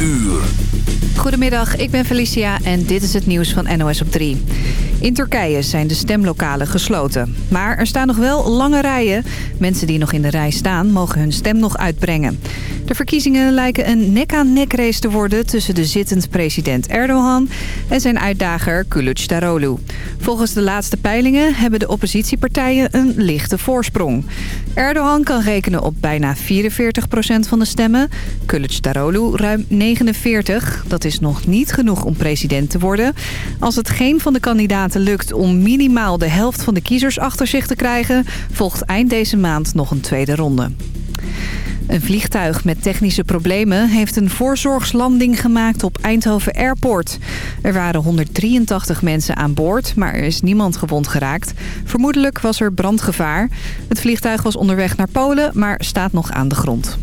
uur. Goedemiddag, ik ben Felicia en dit is het nieuws van NOS op 3. In Turkije zijn de stemlokalen gesloten. Maar er staan nog wel lange rijen. Mensen die nog in de rij staan mogen hun stem nog uitbrengen. De verkiezingen lijken een nek-aan-nek race te worden... tussen de zittend president Erdogan en zijn uitdager Kılıçdaroğlu. Volgens de laatste peilingen hebben de oppositiepartijen een lichte voorsprong. Erdogan kan rekenen op bijna 44% van de stemmen. Kılıçdaroğlu ruim 49. Dat is nog niet genoeg om president te worden. Als het geen van de kandidaten lukt om minimaal de helft van de kiezers achter zich te krijgen... volgt eind deze maand nog een tweede ronde. Een vliegtuig met technische problemen heeft een voorzorgslanding gemaakt op Eindhoven Airport. Er waren 183 mensen aan boord, maar er is niemand gewond geraakt. Vermoedelijk was er brandgevaar. Het vliegtuig was onderweg naar Polen, maar staat nog aan de grond.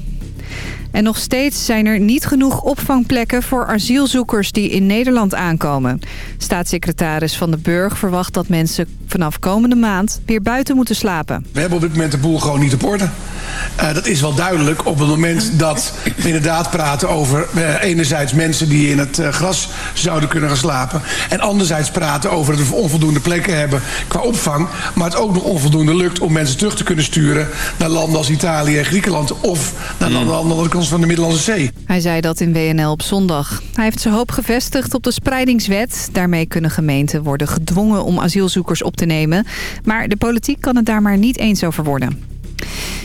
En nog steeds zijn er niet genoeg opvangplekken voor asielzoekers die in Nederland aankomen. Staatssecretaris Van de Burg verwacht dat mensen vanaf komende maand weer buiten moeten slapen. We hebben op dit moment de boel gewoon niet op orde. Uh, dat is wel duidelijk op het moment dat we inderdaad praten over uh, enerzijds mensen die in het uh, gras zouden kunnen gaan slapen. En anderzijds praten over dat we onvoldoende plekken hebben qua opvang. Maar het ook nog onvoldoende lukt om mensen terug te kunnen sturen naar landen als Italië en Griekenland. Of naar landen aan van de Middellandse Zee. Hij zei dat in WNL op zondag. Hij heeft zijn hoop gevestigd op de spreidingswet. Daarmee kunnen gemeenten worden gedwongen om asielzoekers op te nemen. Maar de politiek kan het daar maar niet eens over worden.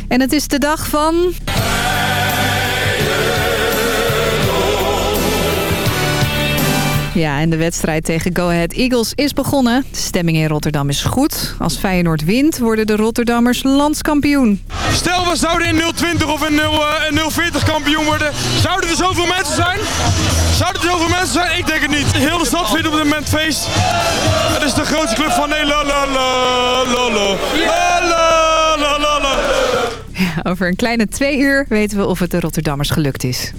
En het is de dag van... Ja, en de wedstrijd tegen Go Ahead Eagles is begonnen. De stemming in Rotterdam is goed. Als Feyenoord wint, worden de Rotterdammers landskampioen. Stel, we zouden in 020 of in 040 kampioen worden. Zouden er zoveel mensen zijn? Zouden er zoveel mensen zijn? Ik denk het niet. Heel de stad vindt op dit moment feest. Het is de grootste club van Nederland. La, la, la, over een kleine twee uur weten we of het de Rotterdammers gelukt is.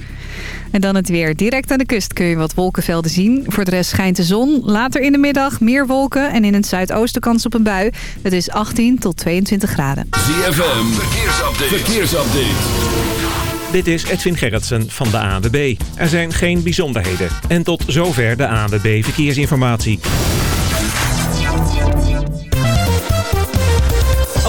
En dan het weer. Direct aan de kust kun je wat wolkenvelden zien. Voor de rest schijnt de zon. Later in de middag meer wolken en in het zuidoosten kans op een bui. Het is 18 tot 22 graden. ZFM, verkeersupdate. verkeersupdate. Dit is Edwin Gerritsen van de ANWB. Er zijn geen bijzonderheden. En tot zover de ANWB Verkeersinformatie.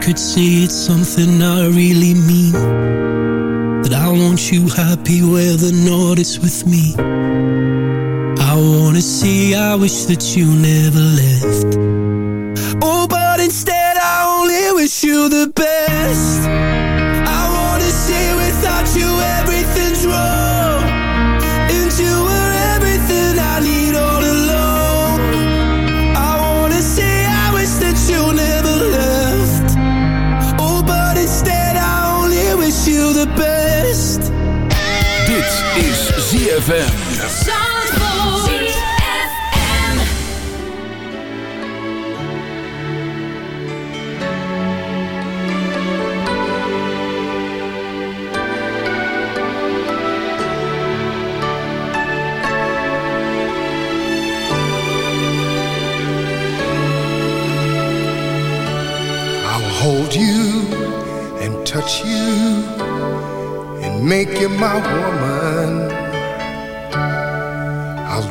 could say it's something I really mean. That I want you happy where the not is with me. I wanna say I wish that you never left. Oh, but instead I only wish you the best. ZFM. Hold you and touch you and make you my woman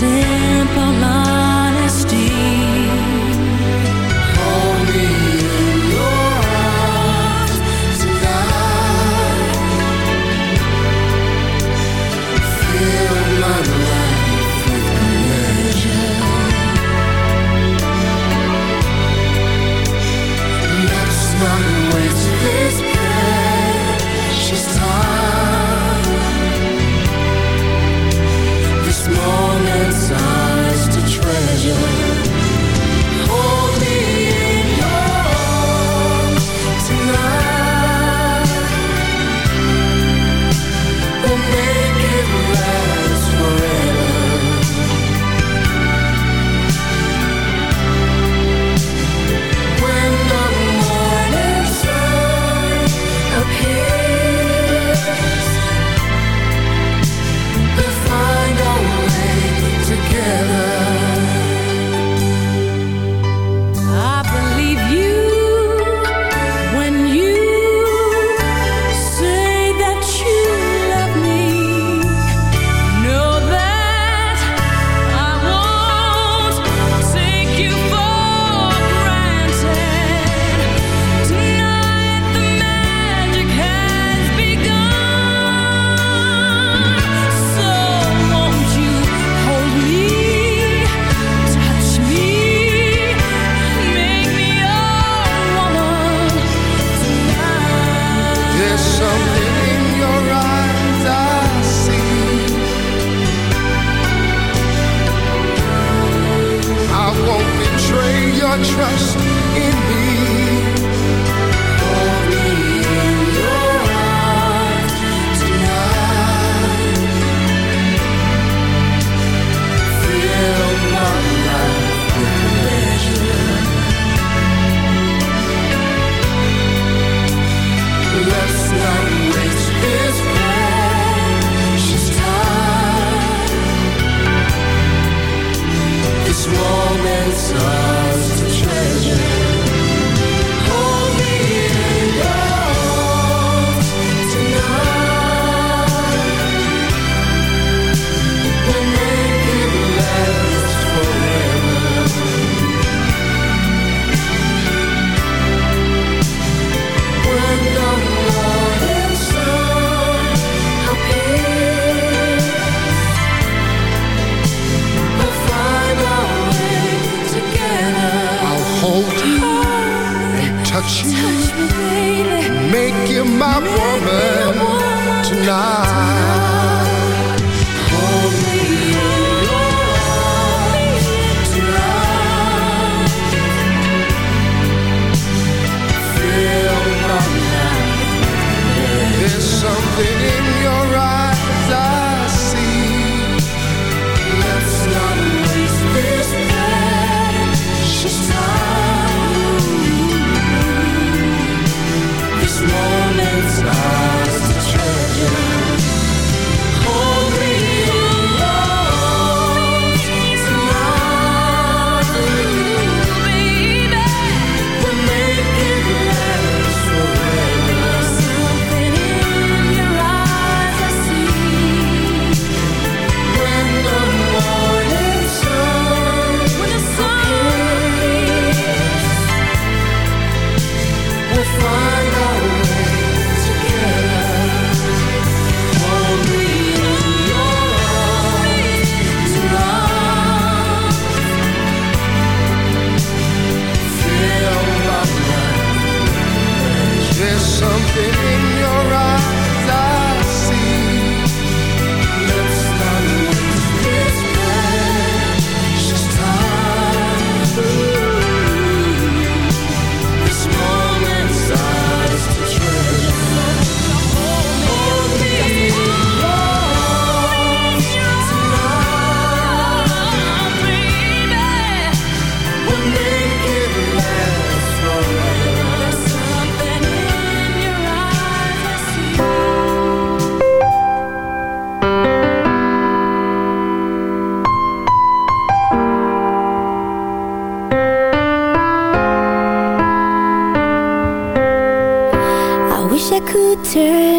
sin. Make you my woman, tonight. to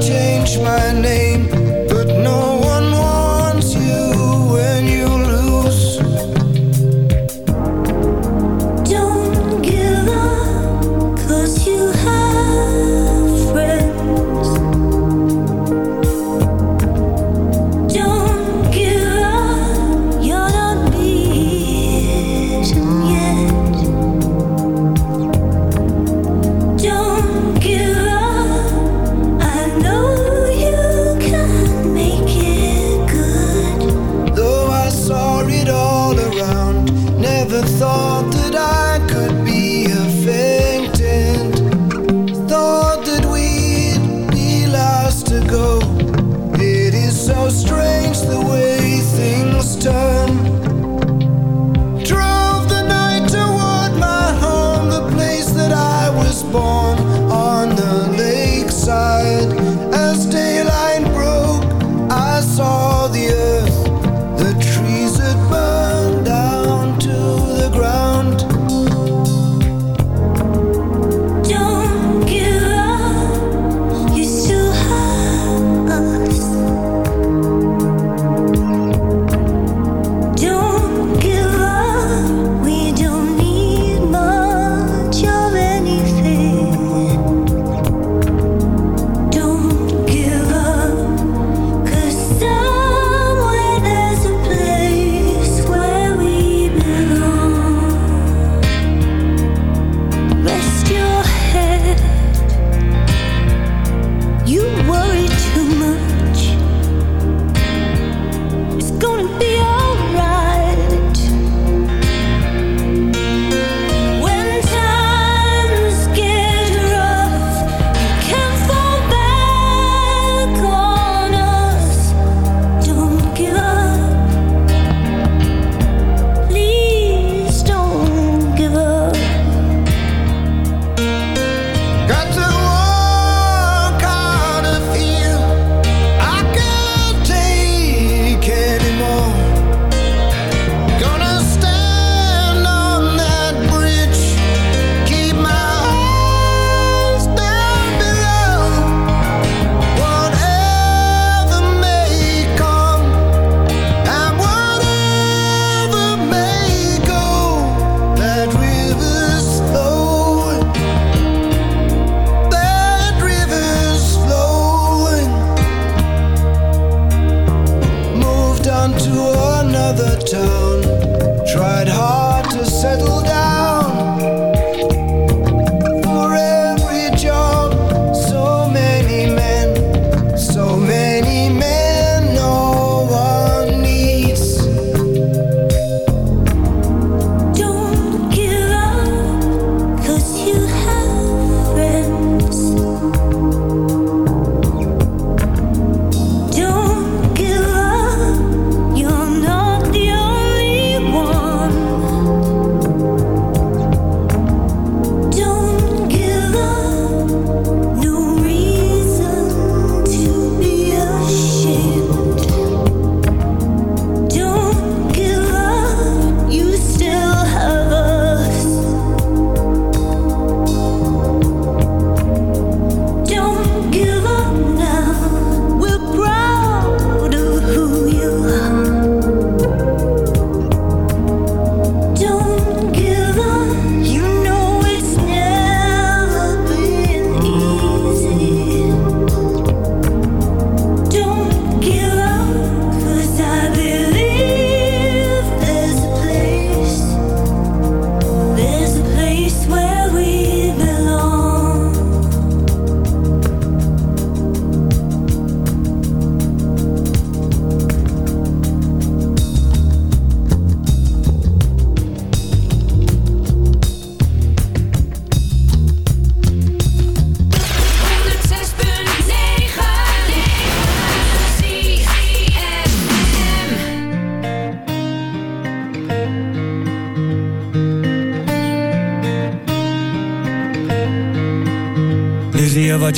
changed my name,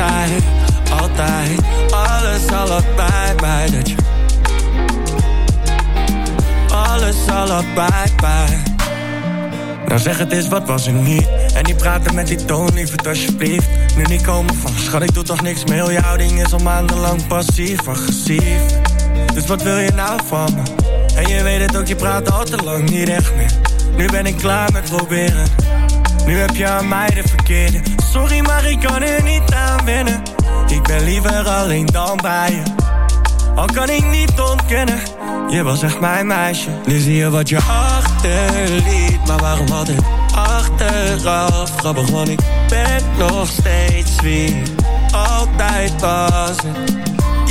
altijd, altijd, alles al had bij dat je alles al had bij. Nou zeg het eens, wat was er niet? En die praten met die toon, lief het alsjeblieft Nu niet komen van, schat ik doe toch niks meer je houding is al maandenlang passief, agressief Dus wat wil je nou van me? En je weet het ook, je praat al te lang niet echt meer Nu ben ik klaar met proberen Nu heb je aan mij de verkeerde. Sorry, maar ik kan er niet aan wennen. Ik ben liever alleen dan bij je. Al kan ik niet ontkennen Je was echt mijn meisje. Nu zie je wat je achterliet Maar waarom altijd achteraf? Grappig, want ik ben nog steeds wie ik altijd was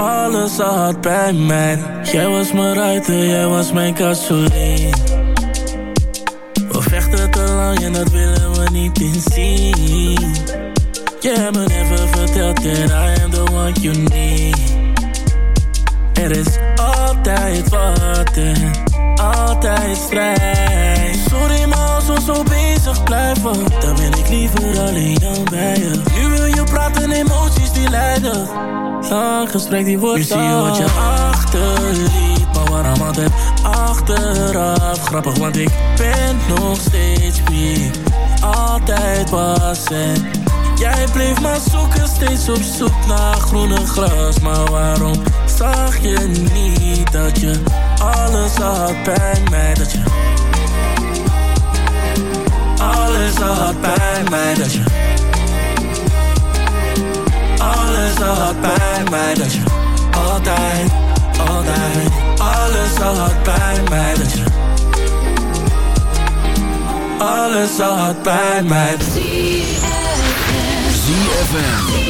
alles al had bij mij. Jij was mijn ruiter, jij was mijn gasoline We vechten te lang en dat willen we niet inzien. Je hebt me even verteld that I am the one you need. Er is altijd wat en altijd strijd. Sorry maar zo bezig blijven Dan ben ik liever alleen dan bij je. Nu wil je praten, emoties die leiden Lang gesprek die wordt Nu zie je wat je achterliet Maar waarom altijd achteraf? Grappig want ik ben nog steeds wie altijd was. En jij bleef maar zoeken Steeds op zoek naar groene gras. Maar waarom zag je niet dat je alles had bij mij? Dat je alles had bij mij Dat je alles had bij mij Dat je altijd, altijd. Alles had bij mij Dat je alles had bij mij. ZFM.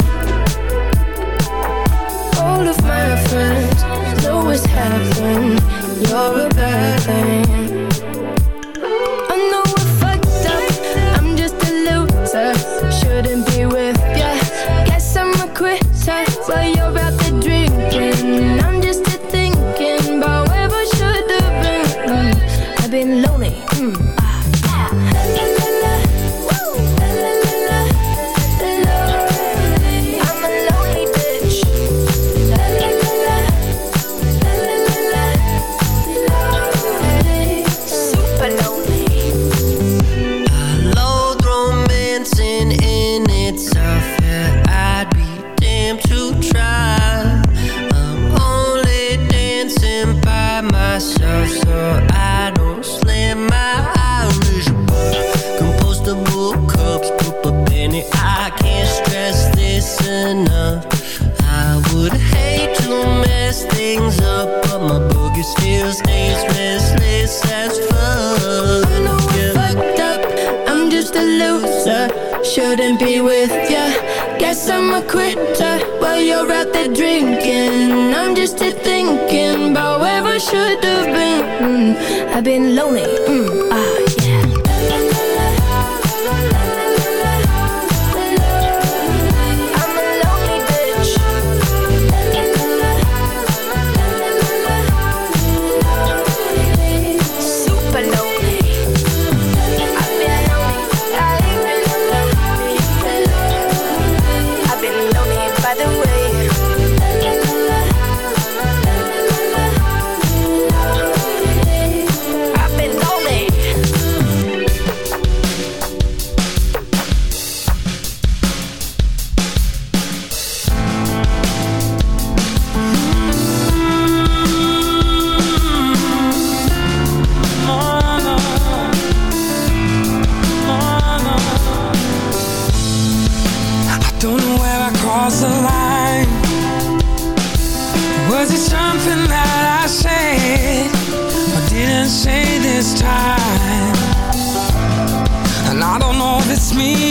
me.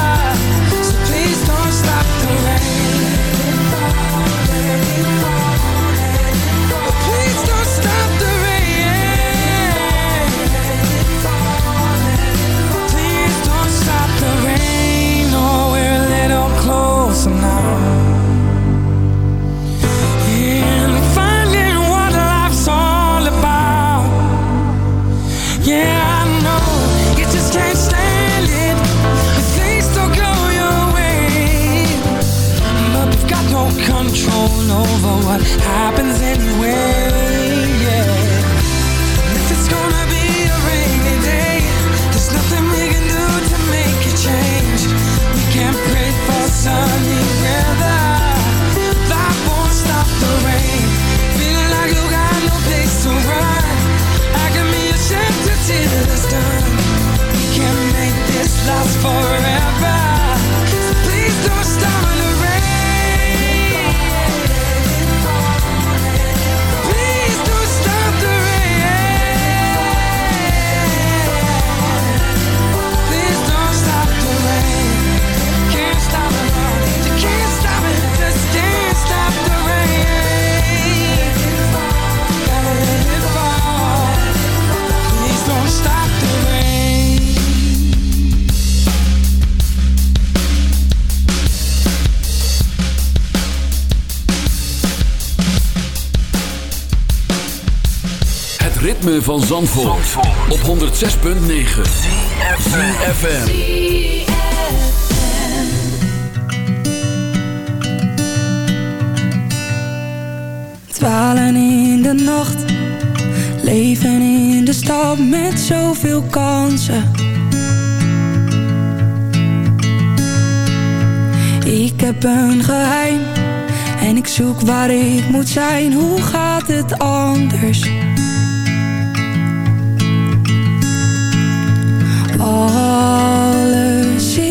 van Zandvoort, op 106.9 ZFM. Dwalen in de nacht. Leven in de stad met zoveel kansen. Ik heb een geheim En ik zoek waar ik moet zijn. Hoe gaat het anders? All alles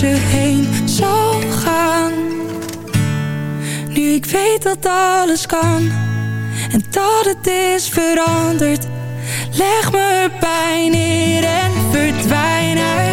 je heen zou gaan. Nu ik weet dat alles kan En dat het is veranderd Leg me pijn neer en verdwijn uit.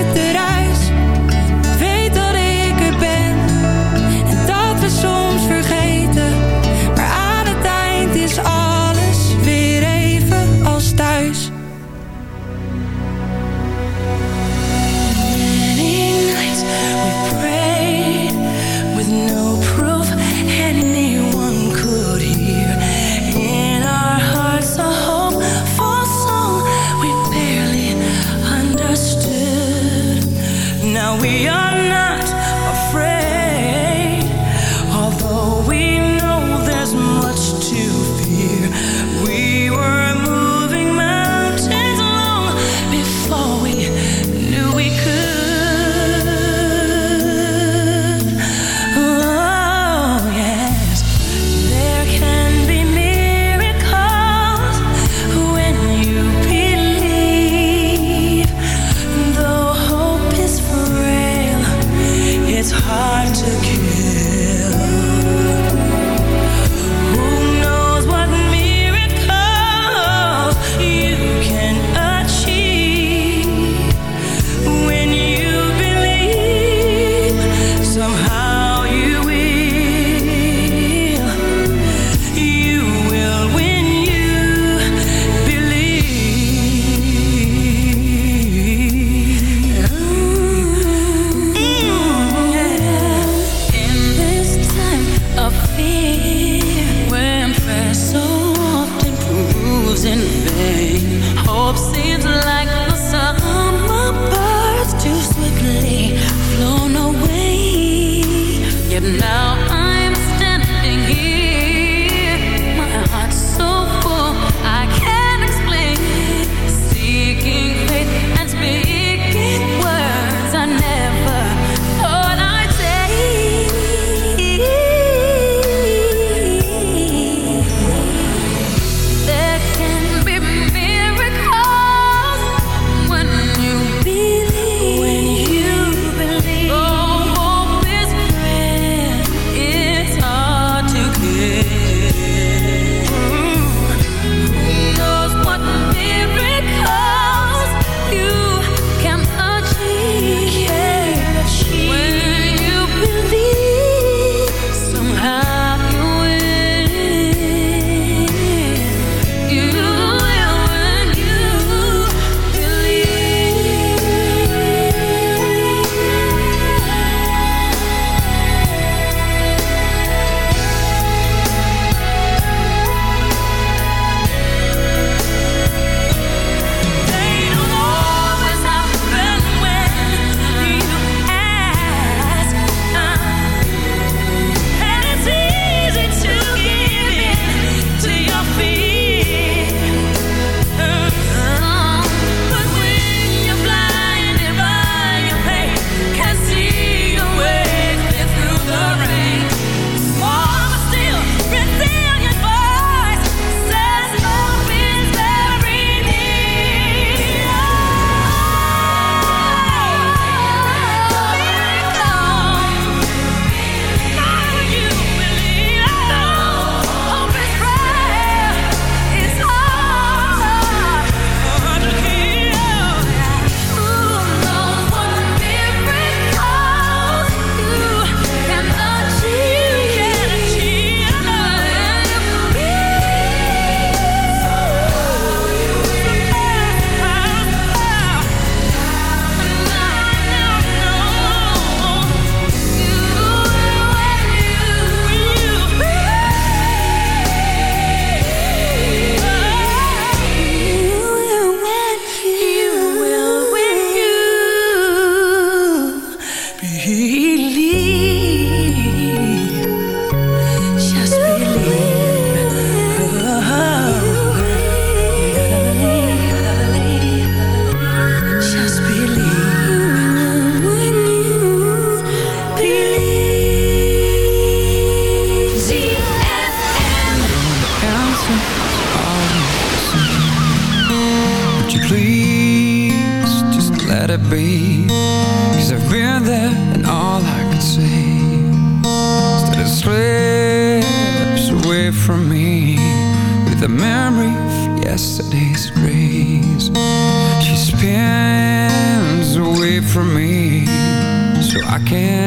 I can't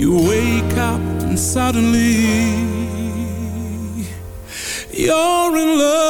You wake up and suddenly you're in love.